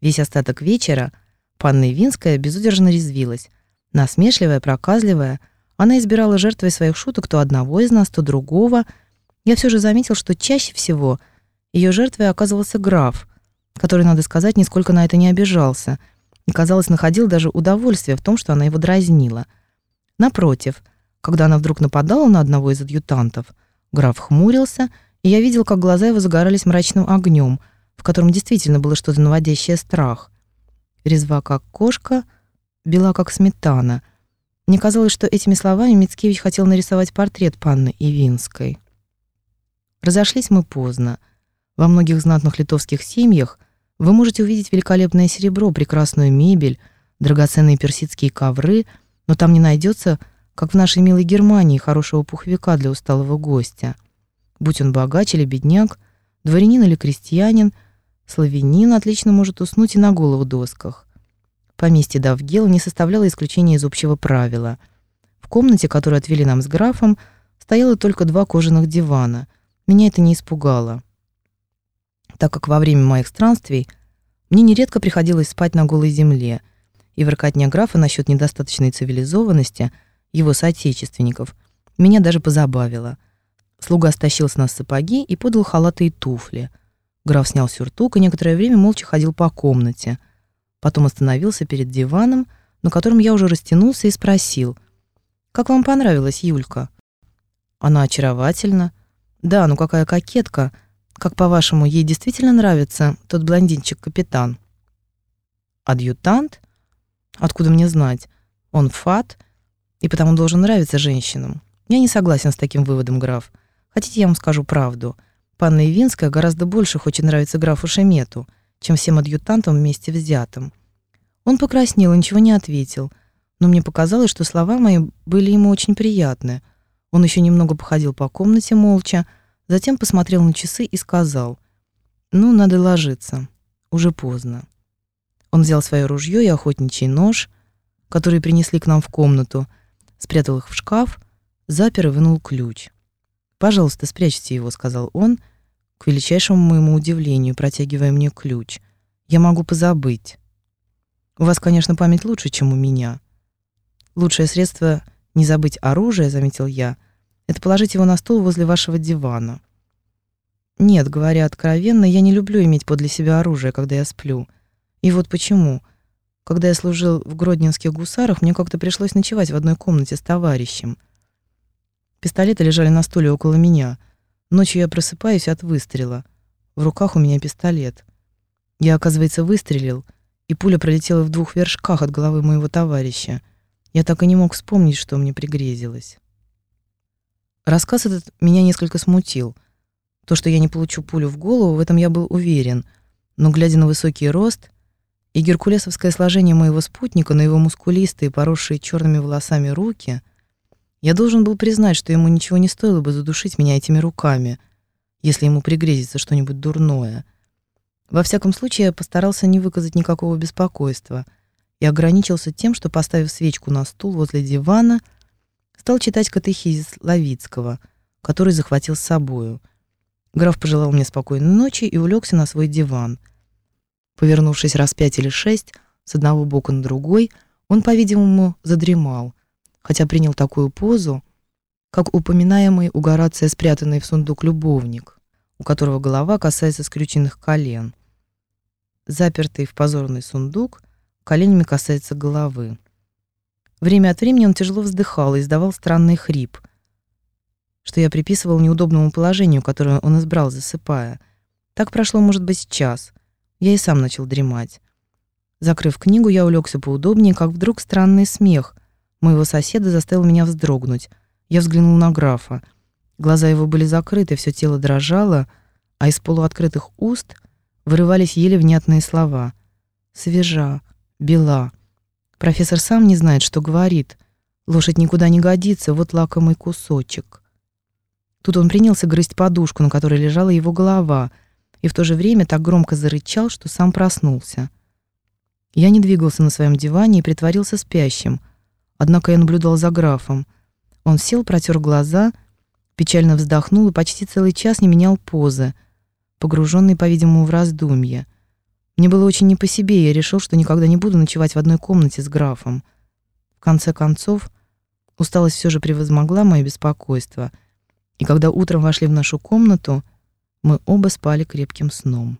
Весь остаток вечера панна Ивинская безудержно резвилась. Насмешливая, проказливая, она избирала жертвой своих шуток то одного из нас, то другого. Я все же заметил, что чаще всего ее жертвой оказывался граф, который, надо сказать, нисколько на это не обижался и, казалось, находил даже удовольствие в том, что она его дразнила. Напротив, когда она вдруг нападала на одного из адъютантов, граф хмурился, и я видел, как глаза его загорались мрачным огнем, в котором действительно было что-то наводящее страх. Резва как кошка, бела как сметана. Мне казалось, что этими словами Мицкевич хотел нарисовать портрет панны Ивинской. Разошлись мы поздно. Во многих знатных литовских семьях вы можете увидеть великолепное серебро, прекрасную мебель, драгоценные персидские ковры, но там не найдется, как в нашей милой Германии, хорошего пуховика для усталого гостя. Будь он богач или бедняк, дворянин или крестьянин — Славянин отлично может уснуть и на голову досках. Поместье Давгела не составляло исключения из общего правила. В комнате, которую отвели нам с графом, стояло только два кожаных дивана. Меня это не испугало, так как во время моих странствий мне нередко приходилось спать на голой земле, и воркотня графа насчет недостаточной цивилизованности его соотечественников меня даже позабавила. Слуга стащил с нас сапоги и подал халаты и туфли — Граф снял сюртук и некоторое время молча ходил по комнате. Потом остановился перед диваном, на котором я уже растянулся, и спросил. «Как вам понравилась Юлька?» «Она очаровательна». «Да, ну какая кокетка. Как, по-вашему, ей действительно нравится тот блондинчик-капитан?» «Адъютант? Откуда мне знать? Он фат, и потому должен нравиться женщинам. Я не согласен с таким выводом, граф. Хотите, я вам скажу правду?» Панна Ивинская гораздо больше хочет нравиться графу Шемету, чем всем адъютантам вместе взятым. Он покраснел и ничего не ответил, но мне показалось, что слова мои были ему очень приятны. Он еще немного походил по комнате молча, затем посмотрел на часы и сказал, «Ну, надо ложиться. Уже поздно». Он взял свое ружье и охотничий нож, которые принесли к нам в комнату, спрятал их в шкаф, запер и вынул ключ. «Пожалуйста, спрячьте его», — сказал он, к величайшему моему удивлению, протягивая мне ключ. «Я могу позабыть». «У вас, конечно, память лучше, чем у меня». «Лучшее средство не забыть оружие», — заметил я, — «это положить его на стол возле вашего дивана». «Нет, говоря откровенно, я не люблю иметь подле себя оружие, когда я сплю. И вот почему. Когда я служил в Гродненских гусарах, мне как-то пришлось ночевать в одной комнате с товарищем — Пистолеты лежали на стуле около меня. Ночью я просыпаюсь от выстрела. В руках у меня пистолет. Я, оказывается, выстрелил, и пуля пролетела в двух вершках от головы моего товарища. Я так и не мог вспомнить, что мне пригрезилось. Рассказ этот меня несколько смутил. То, что я не получу пулю в голову, в этом я был уверен. Но, глядя на высокий рост и геркулесовское сложение моего спутника, на его мускулистые, поросшие черными волосами руки — я должен был признать, что ему ничего не стоило бы задушить меня этими руками, если ему пригрезится что-нибудь дурное. Во всяком случае, я постарался не выказать никакого беспокойства и ограничился тем, что, поставив свечку на стул возле дивана, стал читать катехизис Лавицкого, который захватил с собою. Граф пожелал мне спокойной ночи и улегся на свой диван. Повернувшись раз пять или шесть, с одного бока на другой, он, по-видимому, задремал — хотя принял такую позу, как упоминаемый у Горация спрятанный в сундук любовник, у которого голова касается скрюченных колен. Запертый в позорный сундук, коленями касается головы. Время от времени он тяжело вздыхал и издавал странный хрип, что я приписывал неудобному положению, которое он избрал, засыпая. Так прошло, может быть, час. Я и сам начал дремать. Закрыв книгу, я улегся поудобнее, как вдруг странный смех, моего соседа заставил меня вздрогнуть. Я взглянул на графа. Глаза его были закрыты, все тело дрожало, а из полуоткрытых уст вырывались еле внятные слова. «Свежа, бела. Профессор сам не знает, что говорит. Лошадь никуда не годится, вот лакомый кусочек». Тут он принялся грызть подушку, на которой лежала его голова, и в то же время так громко зарычал, что сам проснулся. Я не двигался на своем диване и притворился спящим — Однако я наблюдал за графом. Он сел, протер глаза, печально вздохнул и почти целый час не менял позы, погруженный, по-видимому, в раздумье. Мне было очень не по себе, и я решил, что никогда не буду ночевать в одной комнате с графом. В конце концов, усталость все же превозмогла мое беспокойство, и когда утром вошли в нашу комнату, мы оба спали крепким сном.